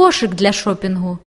кошик для шопінгу.